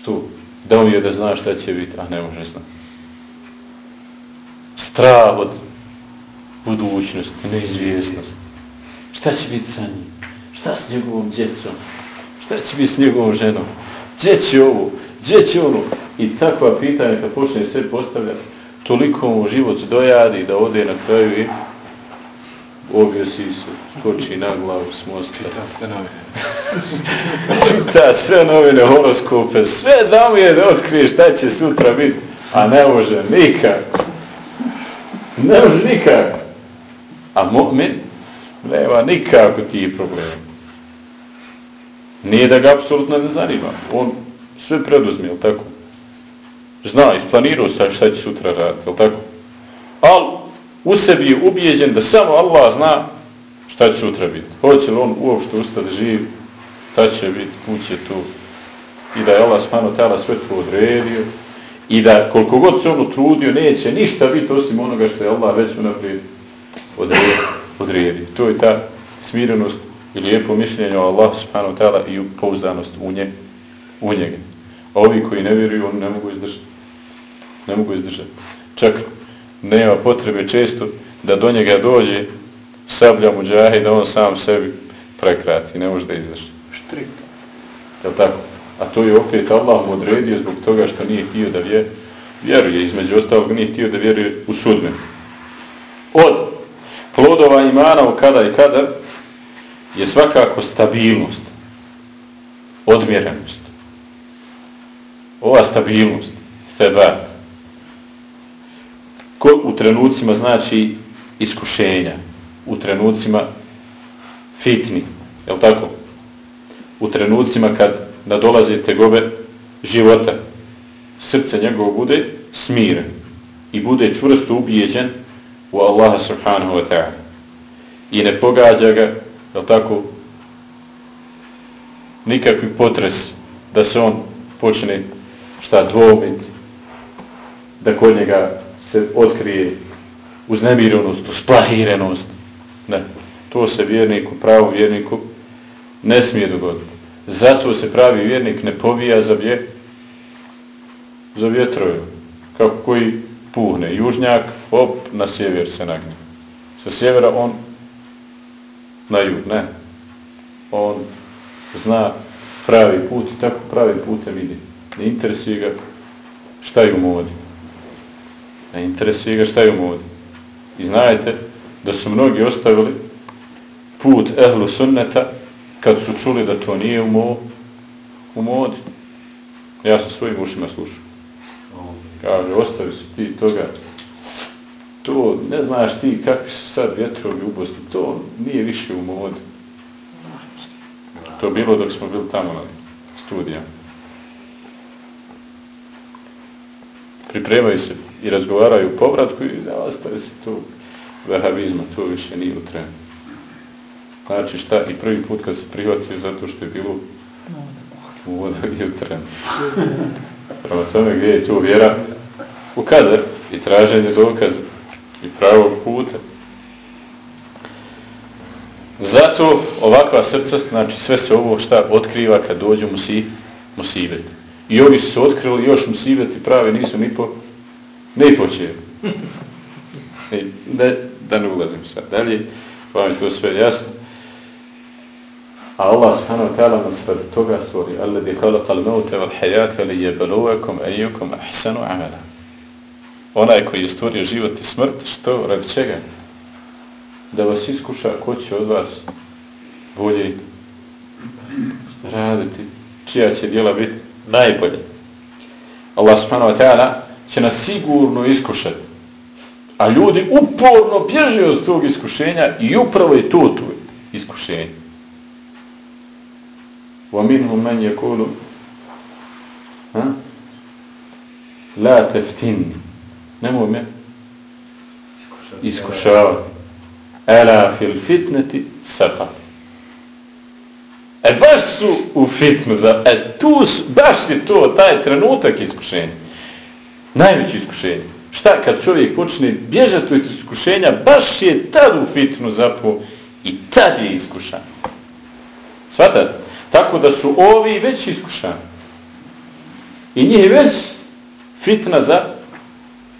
Što? Da je da zna šta će biti, a ne može znati. Strah od budućnosti, neizvjesnost. Šta će biti sa njim? Šta s njegovom djecom? Šta će biti s njegovom ženom? Gdje će ovo? Gdje će ono? I takva pitanja kad počne sve postavljati, toliko mu život dojadi da ode na kraju i objesi se, skoči na glavu s mosta. Čita sve novine. Čita sve novine, horoskope, sve da mu je da otkrije šta će sutra biti, a ne može nikako. Ne može nikako. A mu'min nema nikako ti problema. Nije da ga apsolutno ne zanima. On sve preduzme, jel tako? Zna, isplanirao sa šta će sutra raditi, jel tako? Ali u sebi je ubijeđen da samo Allah zna šta će sutra biti. Hoće li on uopšte ustati živ, šta će biti, kuće tu. I da je Allah smano tala sve to odredio. I da koliko god se ono trudio, neće ništa biti osim onoga što je Allah već unaprijed odredio. To je ta smirenost i lijepo mišljenje o Allah subhanahu ta'ala i pouzdanost u, nje, u njega. A ovi koji ne vjeruju, oni ne mogu izdržati. Ne mogu izdržati. Čak nema potrebe često da do njega dođe sablja muđahe da on sam sebi prekrati. Ne može da izdrži. Štrik. Je tako? A to je opet Allah mu odredio zbog toga što nije htio da vjeruje. Vjeruje, između ostalog nije htio da vjeruje u sudme. Od plodova imana u kada i kada je svakako stabilnost, odmjerenost. Ova stabilnost, febat, ko u trenucima znači iskušenja, u trenucima fitni, je tako? U trenucima kad nadolaze tegobe života, srce njegovo bude smiren i bude čvrsto ubijeđen u Allaha subhanahu wa ta'ala. I ne pogađa ga, je tako, nikakvi potres da se on počne šta dvomit, da kod njega se otkrije uznemirenost, usplahirenost. Ne. To se vjerniku, pravom vjerniku, ne smije dogoditi. Zato se pravi vjernik ne povija za, vje, za vjetroju. Kako koji puhne. Južnjak, op, na sjever se nagne. Sa sjevera on na jug, ne. On zna pravi put i tako pravi putem ide. Ne interesuje ga šta je u modi. Ne interesuje ga šta je u modi. I znajte da su mnogi ostavili put ehlu sunneta kad su čuli da to nije u, mo u modi. Ja sam svojim ušima slušao. Kaže, ostavi se ti toga. To, ne znaš ti kakvi su sad vjetrovi u Bosni. To nije više u modi. To bilo dok smo bili tamo na studijama. Pripremaju se i razgovaraju u povratku i da ostaje se to vehavizma, to više nije u trenu. Znači šta, i prvi put kad se prihvatio zato što je bilo u voda i u trenu. Prema tome gdje je tu vjera u kader i traženje dokaza i pravog puta. Zato ovakva srca, znači sve se ovo šta otkriva kad dođu musi, musibet. I ovi su se otkrili, još musibeti pravi nisu ni po, ne počeli. E, ne, da ne ulazim sad dalje, vam je to sve jasno. A Allah subhanahu wa ta'ala nas radi toga stvori Alladhi khalaqal mauta wal hayata li yabluwakum ayyukum ahsanu amala. Onaj koji je stvorio život i smrt, što radi čega? da vas iskuša ko će od vas bolje raditi, čija će djela biti najbolje. Allah subhanahu wa ta'ala će nas sigurno iskušati. A ljudi uporno bježe od tog iskušenja i upravo je to to iskušenje. وَمِنْهُمْ مَنْ يَكُولُ La teftinni. Nemoj me iskušavati. Ela fil fitneti sakat. Su u fitnu, za, e tu su, baš je to, taj trenutak iskušenja. Najveće iskušenje. Šta kad čovjek počne bježati od iskušenja, baš je tad u fitnu zapo i tad je iskušan. Svatate? Tako da su ovi već iskušani. I njih je već fitna za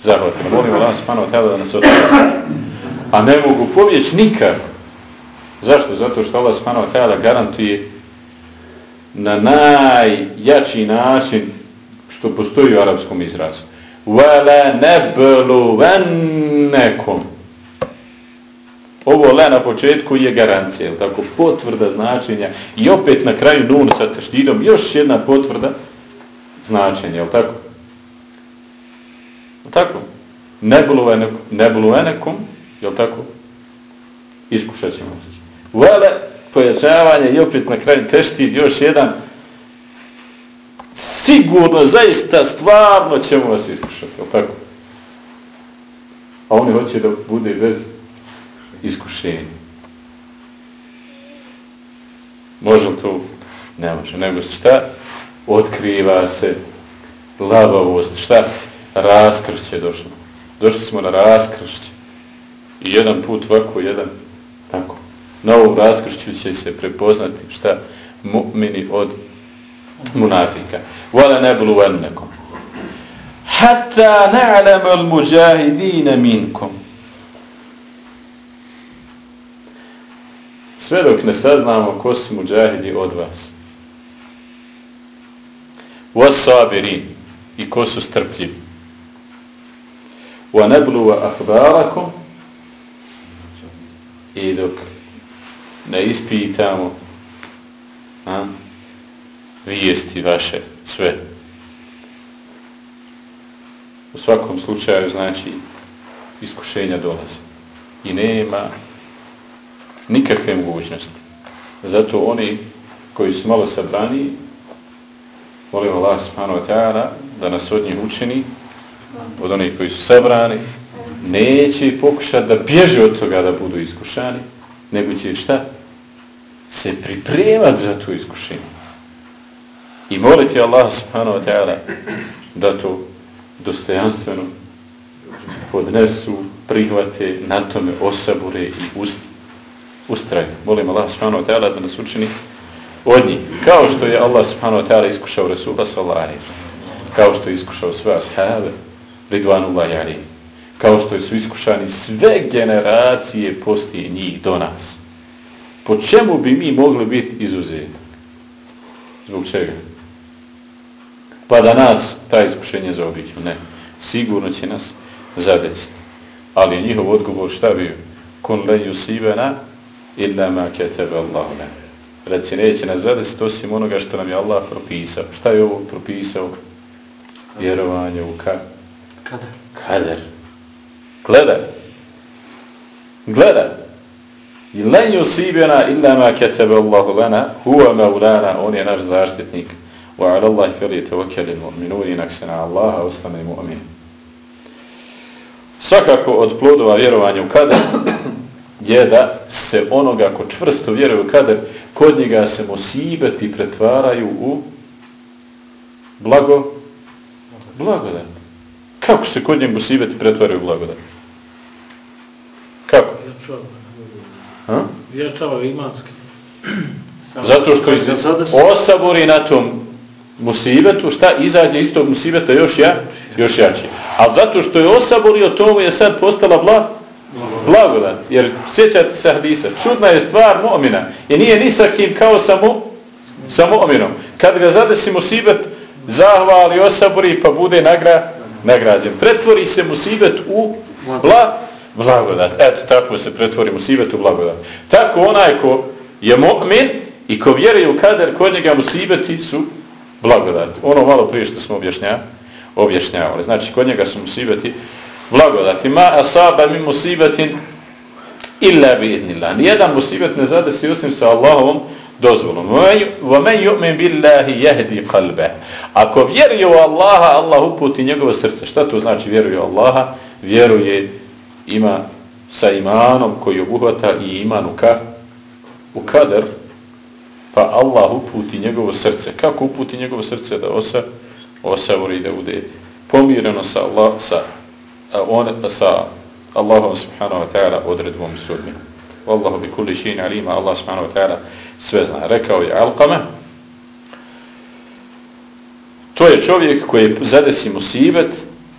zahvatila. Molim Allah spano tela da nas otvara a ne mogu povjeći nikad. Zašto? Zato što Allah subhanahu wa garantuje na najjači način što postoji u arapskom izrazu. Vele nebelu vennekom. Ovo le na početku je garancija, tako potvrda značenja i opet na kraju nun sa teštidom još jedna potvrda značenja, je tako? Je tako? Nebelu vennekom je tako? Iskušat ćemo se. Vele, pojačavanje i opet na kraju tešti još jedan sigurno, zaista, stvarno ćemo vas iskušati. Tako? A oni hoće da bude bez iskušenja. Može li to? Ne može. Nego šta? Otkriva se labavost. Šta? Raskršće došlo. Došli smo na raskršće. I jedan put ovako, jedan tako. Na ovom raskršću će se prepoznati šta mu'mini od munafika. Vala ne bulu vennekom. Hatta na'lamu al muđahidine minkom. Sve dok ne saznamo ko su muđahidi od vas. Was. I ko su strpljivi. Wa nebluva ahbarakum. i dok ne ispitamo a, vijesti vaše sve. U svakom slučaju znači iskušenja dolaze i nema nikakve mogućnosti. Zato oni koji su malo sabrani molim Allah subhanahu wa ta'ala da nas od njih učini od onih koji su sabrani neće pokušati da bježe od toga da budu iskušani, nego će šta? Se pripremati za tu iskušenje. I moliti Allah subhanahu wa ta'ala da to dostojanstveno podnesu, prihvate, na tome osabure i ust, ustraju. Molim Allah subhanahu wa ta'ala da nas učini od njih. Kao što je Allah subhanahu wa ta'ala iskušao Rasula sallallahu alaihi Kao što je iskušao sve ashave, ridvanullahi alaihi. Kao što su iskušani sve generacije poslije njih do nas. Po čemu bi mi mogli biti izuzeti? Zbog čega? Pa da nas ta iskušenje zaobiđu. Ne. Sigurno će nas zadesiti. Ali je njihov odgovor šta bio? Kun len yusibena illa ma ketebe Allahu ne. Reci, neće nas zadesiti osim onoga što nam je Allah propisao. Šta je ovo propisao? Vjerovanje u ka? Kader. Kader. Gledaj. Gledaj. I len yusibena illa ma kataba Allahu lana huwa maulana, on je naš zaštitnik. Wa ala Allahi feli tevakelin mu'minun, inak se na Allaha mu'min. Svakako od plodova vjerovanja u kader je da se onoga ko čvrsto vjeruje u kader, kod njega se musibeti pretvaraju u blago, blagodat. Kako se kod njega musibeti pretvaraju u blagodat? Jačava imanski. Zato što iz... osabori na tom musibetu, šta izađe iz tog musibeta još ja, još jače. Ali zato što je osaborio, to je sad postala bla, blagodat. Jer sjećate se hadisa, čudna je stvar mu'mina i nije ni sa kim kao samo sa mu'minom. Kad ga zadesi musibet, zahvali, osabori pa bude nagra, nagrađen. Pretvori se musibet u bla, blagodat. Eto, tako se pretvori musibet u blagodat. Tako onaj ko je mu'min i ko vjeruje u kader, kod njega musibeti su blagodati. Ono malo prije što smo objašnjavali. objašnjavali. Znači, kod njega su musibeti blagodati. Ma asaba mi musibetin illa bi idnillah. Nijedan musibet ne zadesi osim sa Allahovom dozvolom. Wa men yu'min billahi yahdi qalbah. Ako vjeruje u Allaha, Allah uputi njegovo srce. Šta to znači vjeruje u Allaha? Vjeruje ima sa imanom koji obuhvata i iman u, ka, u kader, pa Allah uputi njegovo srce. Kako uputi njegovo srce da osa, osavori da bude pomireno sa, Allah, sa, on, sa Allahom subhanahu wa ta'ala odredbom i. Wallahu bi kulli še'in alima, Allah subhanahu wa ta'ala sve zna. Rekao je Alqama, to je čovjek koji zadesi musibet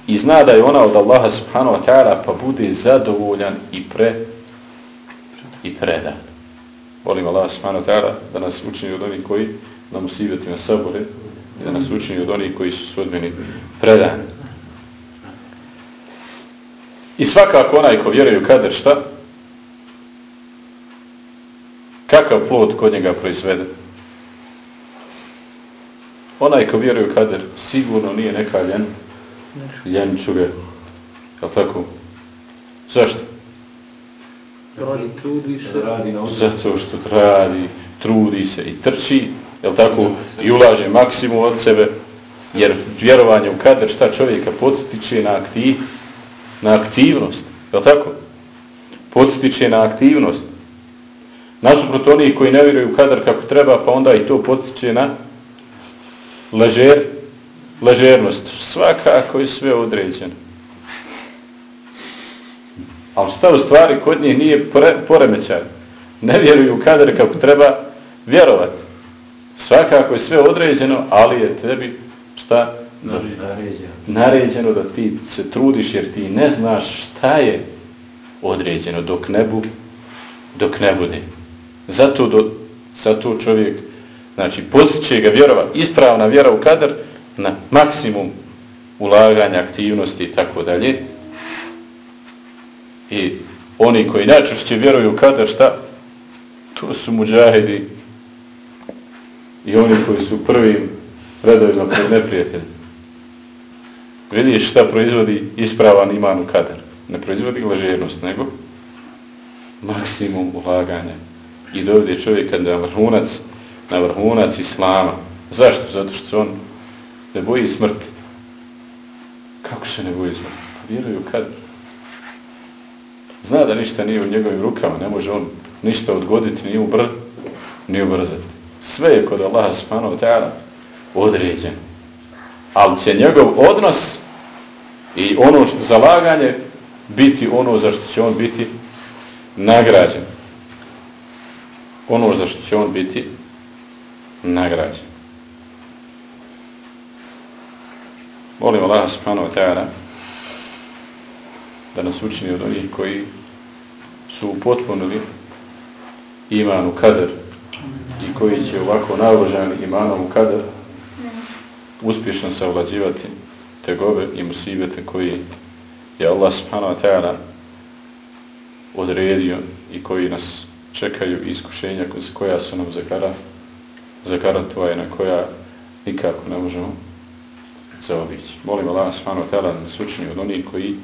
i zna da je ona od Allaha subhanahu wa ta'ala pa bude zadovoljan i pre i predan. Volim Allah subhanahu wa ta'ala da nas učini od onih koji na musibetima sabore i da nas učini od onih koji su svodbeni predani. I svakako onaj ko vjeruje u kader šta? Kakav plod kod njega proizvede? Onaj ko vjeruje u kader sigurno nije neka ljen, ljenčuge. Je tako? Zašto? Radi, trudi se. Radi na Zato što radi, trudi se i trči, je tako? I ulaže maksimum od sebe, jer vjerovanje u kader šta čovjeka potiče na, aktiv, na aktivnost, je tako? Potiče na aktivnost. Nasuprot onih koji ne vjeruju u kader kako treba, pa onda i to potiče na ležer, ležernost. Svakako je sve određeno. Ali šta u stvari kod njih nije poremećaj. Ne vjeruju u kader kako treba vjerovati. Svakako je sve određeno, ali je tebi šta? Naređeno. Naređeno da ti se trudiš jer ti ne znaš šta je određeno dok ne, bu, dok ne bude. Zato, do, zato čovjek znači, potiče ga vjerova, ispravna vjera u kader na maksimum ulaganja, aktivnosti i tako dalje. I oni koji najčešće vjeruju u kader, šta? To su muđahidi i oni koji su prvim redovima koji neprijatelji. Vidiš šta proizvodi ispravan iman u kader. Ne proizvodi ležernost, nego maksimum ulaganja. I dovede čovjeka na vrhunac, na vrhunac islama. Zašto? Zato što on ne boji smrti. Kako se ne boji smrti? Pa vjeruju kad? Zna da ništa nije u njegovim rukama, ne može on ništa odgoditi, ni ubr, ni ubrzati. Sve je kod Allaha subhanahu ta'ala određen. Ali će njegov odnos i ono zalaganje biti ono za što će on biti nagrađen. ono za što će on biti nagrađen. Molim Allah subhanahu wa ta'ala da nas učini od onih koji su upotpunili imanu kader i koji će ovako naoružani imanom u kader uspješno savlađivati tegove i musibete koji je Allah subhanahu wa ta'ala odredio i koji nas čekaju iskušenja koja su nam zakara, zakaratova i na koja nikako ne možemo zaobići. Molim Allah subhanahu tela da nas učini od onih koji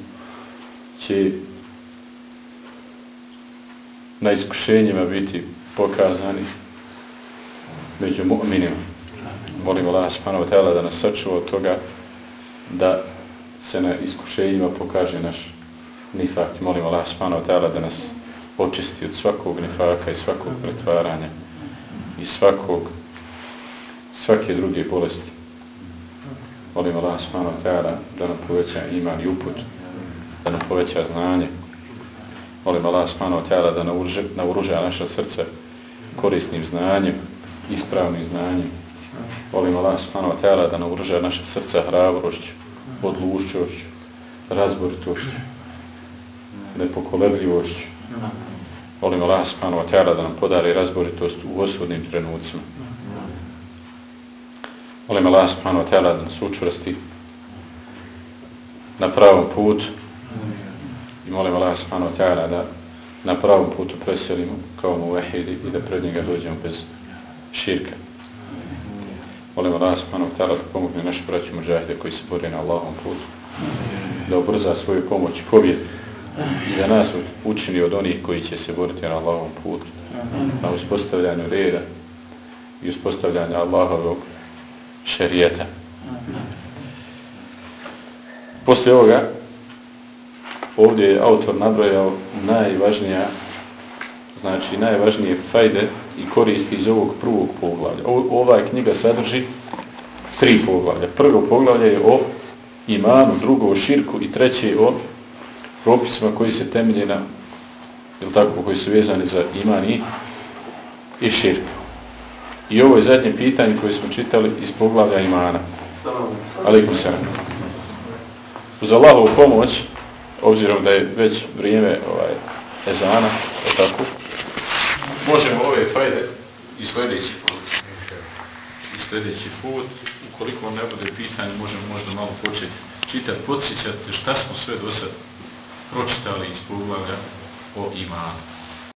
će na iskušenjima biti pokazani među mu'minima. Molim Allah subhanahu tela da nas sačuva od toga da se na iskušenjima pokaže naš nifak. Molim Allah subhanahu tela da nas očisti od svakog nifaka i svakog pretvaranja i svakog svake druge bolesti. Molim Allah subhanahu wa ta'ala da nam poveća iman i uput, da nam poveća znanje. Molim Allah subhanahu wa ta'ala da naoruža naša srca korisnim znanjem, ispravnim znanjem. Molim Allah subhanahu wa ta'ala da naoruža naša srca hrabrošću, odlušćošću, razboritošću, nepokolebljivošću. Molim Allah subhanahu wa ta'ala da nam podari razboritost u osvodnim trenucima. Molim Allah subhanahu wa ta'ala da nas učvrsti na pravom putu i molim Allah subhanahu wa ta'ala da na pravom putu preselimo kao mu vahidi i da pred njega dođemo bez širka. Molim Allah subhanahu wa ta'ala da pomogne našu braću mužahide koji se bori na Allahom putu, da obrza svoju pomoć i pobjed i da nas učini od onih koji će se boriti na Allahom putu, na uspostavljanju reda i uspostavljanju Allahovog šerijeta. Poslije ovoga, ovdje je autor nabrojao najvažnija, znači najvažnije fajde i koristi iz ovog prvog poglavlja. Ova knjiga sadrži tri poglavlja. Prvo poglavlje je o imanu, drugo o širku i treće o propisima koji se temelje na, ili tako, koji su vezani za iman i, i širku. I ovo je zadnje pitanje koje smo čitali iz poglavlja imana. Alikum se. Uz Allahovu pomoć, obzirom da je već vrijeme ovaj, ezana, je tako, možemo ove fajde i sljedeći put. I sljedeći put, ukoliko ne bude pitanje, možemo možda malo početi čitati, podsjećati šta smo sve do sad pročitali iz poglavlja o imanu.